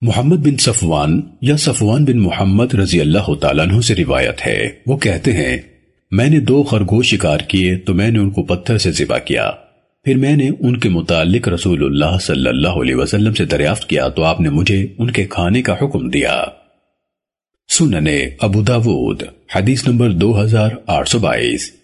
محمد بن صفوان یا صفوان بن محمد رضی اللہ تعالیٰ عنہ سے روایت ہے۔ وہ کہتے ہیں، میں نے دو خرگوش شکار کیے تو میں نے ان کو پتھر سے ذبح کیا۔ پھر میں نے ان کے متعلق رسول اللہ صلی اللہ علیہ وسلم سے دریافت کیا تو آپ نے مجھے ان کے کھانے کا حکم دیا۔ سننے ابو داود، حدیث نمبر دو ہزار آٹھ سو بائیس۔